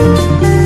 Música